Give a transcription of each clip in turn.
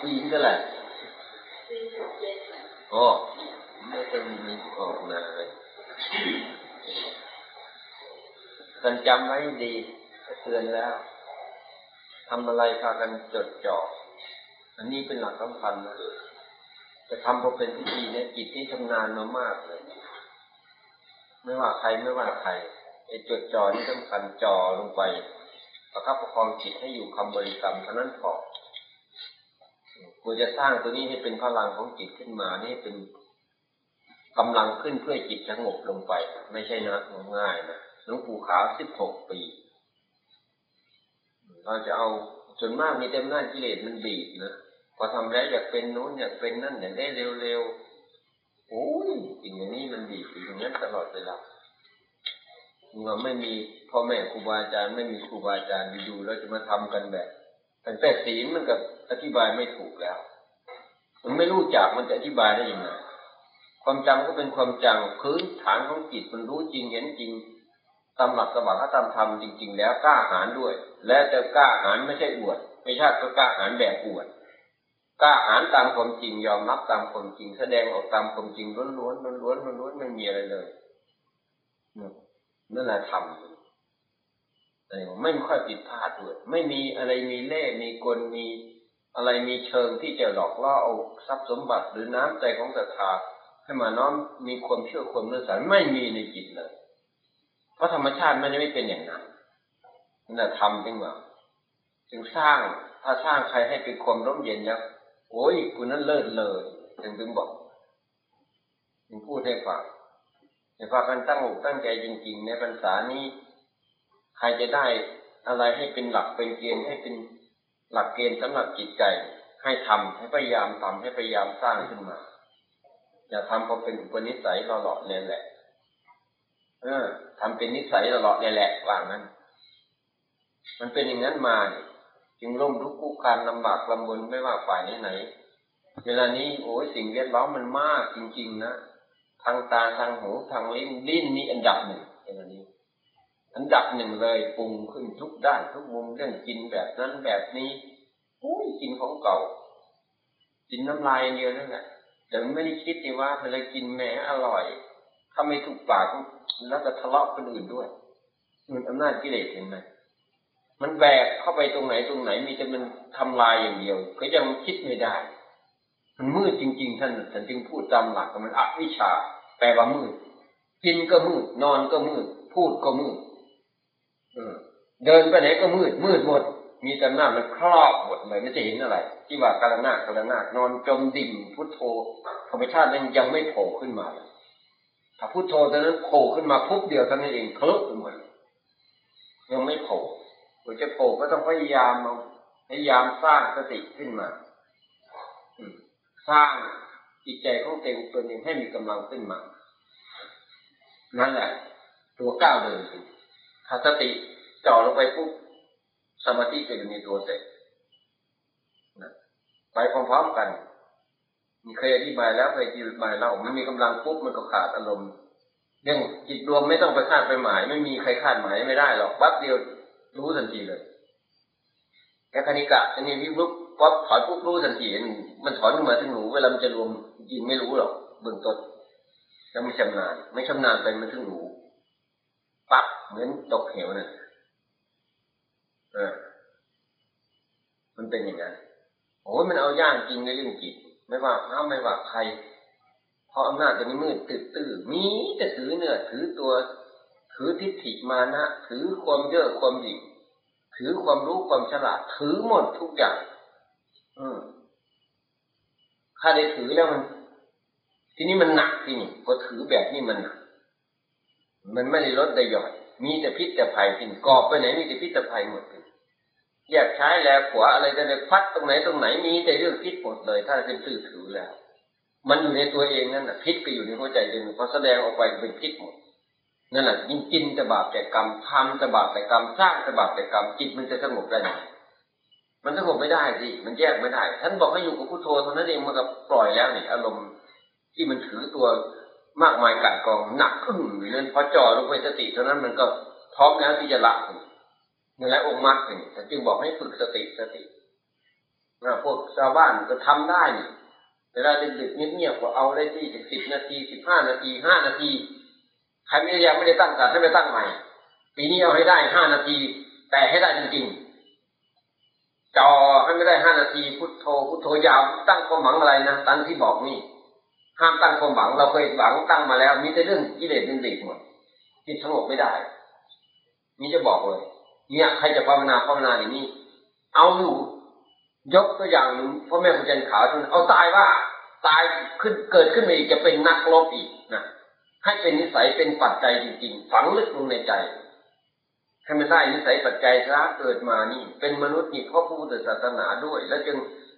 ผู้หญิงก็แหละโอ้ไม่ต้องมีออกนาเลยกันจำไว้ดีเตือนแล้วทำอะไรพากันจดจ่อ อันนี้เป็นหลักสำคัญนะ จะทำพอเป็นพิธีเนี่ยจิตที่ทำงานมามากเลย ไม่ว่าใครไม่ว่าใครไอ้จดจ่อนี่สำคัญจ่อลงไปประคับประคองจิตให้อยู่คำบริกรรมเท่านั้นพอ ควรจะสร้างตัวนี้ให้เป็นพลังของจิตขึ้นมานี่เป็นกำลังขึ้นเพื่อจิตสงบลงไป ไม่ใช่นะง่ายนะหลวงปู่ขาวสิบหกปีเราจะเอาส่วนมากมีเต็มหน้ากิเลสมันบีบนะพอทำแล้วอยากเป็นนู้นอยากเป็นนั่นอยากได้เร็วๆโอ้ยสิ่งอย่างนี้มันบีบอย่างนี้ตลอดเวลาเราไม่มีพ่อแม่ครูบาอาจารย์ไม่มีครูบาอาจารย์ดูแล้วจะมาทำกันแบบ ตั้งแต่ศีลมันกับอธิบายไม่ถูกแล้ว มันไม่รู้จักมันจะอธิบายได้ยังไงความจำก็เป็นความจำพื้นฐานของจิตมันรู้จริงเห็นจริงตามหลักสมบัติตามธรรมจริง ๆ แล้วกล้าหาญด้วย และจะกล้าหาญไม่ใช่อวด ไม่ใช่ก็กล้าหาญแบบอวดกล้าหาญตามความจริงยอมรับตามความจริง แสดงออกตามความจริงล้วนๆล้วนๆล้วนๆไม่มีอะไรเลยนั่นแหละธรรม ไม่ค่อยผิดพลาดด้วย ไม่มีอะไรมีเล่ มีกล มีอะไรมีเชิงที่จะหลอกล่อเอาทรัพย์สมบัติหรือน้ำใจของศรัทธาให้มาน้อมมีความเชื่อความเลื่อมใสไม่มีในจิตเลย เพราะธรรมชาติมันจะไม่เป็นอย่างนั้นนั่นแหละทำจึงว่าจึงสร้างถ้าสร้างใครให้เป็นความร่มเย็นแล้วโอ้ยคุณนั้นเลิศเลยจึงถึงบอกจึงพูดให้ฟังให้ฟังกันตั้งอกตั้งใจจริง ๆ ในพรรษานี้ ใครจะได้อะไรให้เป็นหลักเป็นเกณฑ์ให้เป็นหลักเกณฑ์สำหรับจิตใจ ให้ทำให้พยายามทำให้พยายามสร้างขึ้นมา อย่าทำเพราะเป็นอุปนิสัยเราหลอกเนี่ยแหละ เออทำเป็นนิสัยตลอดเลยแหละว่างั้น มันเป็นอย่างนั้นมาจึงร่มทุกข์คุกานลำบากลำบนไม่ว่าฝ่ายไหนเวลานี้โอ้ยสิ่งแวดล้อมมันมากจริง ๆ นะทางตาทางหูทางลิ้นลิ้นนี่อันดับหนึ่งเวลานี้ อันดับหนึ่งเลยปรุงขึ้นทุกด้านทุกมุมเรื่องกินแบบนั้นแบบนี้โอ้ยกินของเก่า กินน้ำลายเดียวนั่นแหละแต่ไม่ได้คิดเลยว่าเวลากินแหมอร่อย ถ้าไม่ถูกปากแล้วจะทะเลาะคนอื่นด้วยมันอำนาจกิเลสเห็นไหมมันแบกเข้าไปตรงไหนตรงไหน มีแต่มันทำลายอย่างเดียว ก็ยังคิดไม่ได้ มันมืดจริง ๆ ท่านท่านจึงพูดตามหลักมันอวิชชา แปลว่ามืด กินก็มืด นอนก็มืด พูดก็มืด เดินไปไหนก็มืดมืดหมด มีแต่หน้ามันครอบหมดเลยไม่จะเห็นอะไร ที่ว่ากาลนากาลนานอนจมดิ่งพุทโธธรรมชาตินั้นยังไม่โผล่ขึ้นมาเลยถ้าพุทโธตอนนั้นโผล่ขึ้นมาปุ๊บเดียวท่านเองเคลิบขึ้นมายังไม่โผล่เราจะโผล่ก็ต้องพยายามพยายามสร้างสติขึ้นมาสร้างจิตใจของตัวเองตัวเองให้มีกำลังขึ้นมา นั่นแหละ ตัวก้าวเดิน ถ้าสติจ่อลงไปปุ๊บสมาธิจะอยู่ในตัวเสร็จไปพร้อมๆกันมีเคยอธิบายแล้วเคยอธิบายเล่ามันมีกำลังปุ๊บมันก็ขาดอารมณ์เรื่องจิตรวมไม่ต้องไปคาดไปหมาย ไม่มีใครคาดหมายไม่ได้หรอกปั๊บเดียวรู้ทันทีเลยแค่คณิกะอันนี้วิบุกปั๊บถอยปุ๊บรู้ทันทีมันถอนขึ้นมาถึงหนูเวลามันจะรวมจริงไม่รู้หรอกเบื้องต้นยังไม่ชำนาญไม่ชำนาญไปมันถึงหนู ปั๊บเหมือนตกเหวน่ะเออ มันเป็นอย่างนั้นโอ้ยมันเอาย่างจริงในเรื่องจิต ไม่ว่าพระไม่ว่าใครเพราะอำนาจจะไม่มืดตึกตื้อมีแต่ถือเนื้อถือตัว ถือทิฏฐิมานะ ถือความเยอะความหยิ่งถือความรู้ความฉลาด ถือหมดทุกอย่าง อืมถ้าได้ถือแล้วมัน ทีนี้มันหนักที่นี่พอถือแบบนี้มันหนัก มันไม่ได้ลดได้หย่อนมีแต่พิษแต่ภัยที่กอบไปไหนมีแต่พิษแต่ภัยหมดเลยแยกใช้แล้วขวาอะไรกันเลยพัดตรงไหนตรงไหนมีแต่เรื่องพิษหมดเลย ถ้าเป็นสื่อถือแล้ว มันอยู่ในตัวเองนั่นแหะพิษก็อยู่ในหัวใจเองพอแสดงออกไปเป็นพิษหมดนั่นแหละยิ่งกินจะบาปแต่กรรมทำจะบาปแต่กรรมสร้างจะบาปแต่กรรมจิตมันจะสงบได้ไหมมันสงบไม่ได้สิมันแยกไม่ได้ ท่านบอกให้อยู่กับพุทโธเท่านั้นเองมันก็ปล่อยแล้วนี่อารมณ์ที่มันถือตัว มากมายกัดกองหนักขึ้นอยู่นั้นพอจ่อลงไปสติเท่านั้นมันก็พร้อมแล้วที่จะละนั่นแหละองค์มรรคนี่จึงบอกให้ฝึกสติสติพวกชาวบ้านก็ทำได้นี่เวลาดึกๆเงียบๆก็เอาได้ที่สิบนาทีสิบห้านาทีห้านาทีใครไม่ได้ยังไม่ได้ตั้งการให้ไปตั้งใหม่ปีนี้เอาให้ได้ห้านาที แต่ให้ได้จริงๆจอให้ไม่ได้ห้านาที พุทโธพุทโธยาวตั้งความหวังอะไรนะตั้งที่บอกนี่ ห้ามตั้งความหวัง เราเคยหวังตั้งมาแล้ว มีแต่เรื่องกิเลสเป็นเด็กหมดจิตสงบไม่ได้ นี่จะบอกเลยเนี่ยใครจะภาวนาภาวนาอย่างนี้ เอาอยู่ยกตัวอย่างพ่อแม่คุณจันขาวท่านเอาตายว่า ตายขึ้นเกิดขึ้นมาอีกจะเป็นนักลบอีกนะให้เป็นนิสัยเป็นปัจจัยจริงๆ ฝังลึกลงในใจให้มันได้นิสัยปัจจัยซะเกิดมานี่ เป็นมนุษย์นี่เพราะผู้ศาสนาด้วย แล้วจึง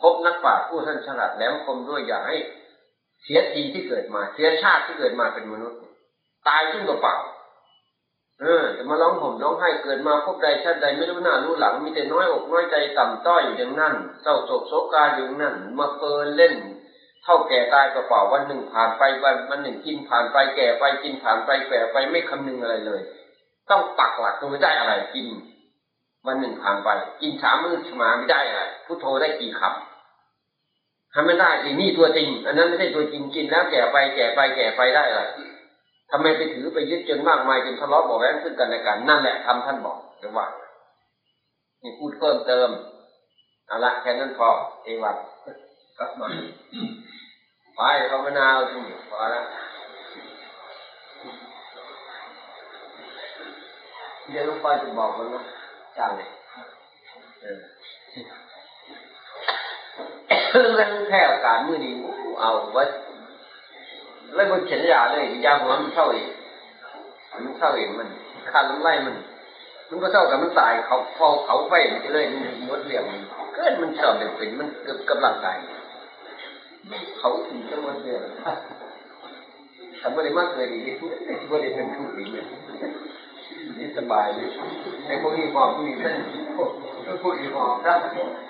พบนักปราชญ์ผู้ท่านฉลาดแหลมคมด้วยอย่าให้ เสียทีที่เกิดมา เสียชาติที่เกิดมาเป็นมนุษย์ ตายขึ้นกับเปล่าเออจะมาร้องห่มร้องไห้เกิดมาพบใดชาติใดไม่รู้หน้ารู้หลัง มีแต่น้อยอกน้อยใจต่ำต้อยอยู่อย่างนั้นเศร้าโศกโศกาอยู่นั่นมาเพลินเล่น เท่าแก่ตายกระเป๋าวันหนึ่งผ่านไปวันวันหนึ่งกินผ่านไปแก่ไปกินผ่านไปแก่ไปไม่คำนึงอะไรเลย ต้องปักหลักตรงไม่ได้อะไรกิน วันหนึ่งผ่านไป กินสามมื้อมาไม่ได้อะไรพุทโธได้กี่คำ ทำไม่ได้สินี่ตัวจริง อันนั้นไม่ใช่ตัวจริงกินแล้วแก่ไปแก่ไปแก่ไปได้อะไรทำไมไปถือไปยึดจนมากมายจนทะเลาะบอกแว้งซึ่งกันและกันนั่นแหละทำท่านบอกจะว่านี่พูดเพิ่มเติมเอาละแค่นั้นพอเอวันก็มาไปภาวนาเอาที่พอแล้วเดี๋ยวลุงปจะบอกมันนะจ้างเลย เออเรื่องแค่กาสมือนี้เอาไว้เลยมันเขียนยาเลยยาหัวมันเศร้าอีกมันเศร้าอีกมันขาดลำไส้มัน มันก็เศร้ากับมันตายเขาพอเขาไฟมันเลยมดเรียงเกิดมันเศร้าเป็นเป็นมันเกือบกำลังตายเขาถึงจะมดเรียงทำไม่ได้มากเลยดีไม่ได้เป็นทุกข์ดีเลยนี่สบายเลยไอ้พวกนี้พอพวกนี้ท่านพวกนี้พอครับอ้ขบวนพ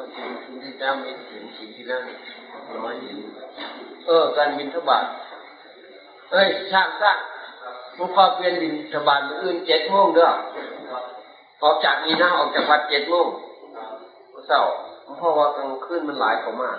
รับผู้ชายสามสิบเก้าผู้สี่ผู้หญิงสี่หกบวกกับเจ็ดสิบวกแล้วถึงวันที่พ่อเองเกือบเก้าสิบแปดสิบเก้าสิบได้พอสิ่งที่แล้วม่ถึงสิ่งที่แล้วน้อยเออ การบินทบาทเอ้ยช่างสร้างมันพอเปลี่ยนบินทบาทมืออื่นเจ็ดโมงเด้อออกจากนี้นะออกจากวัดเจ็ดโมงเศร้าเพราะว่ากลางคืนมันหลายกว่ามาก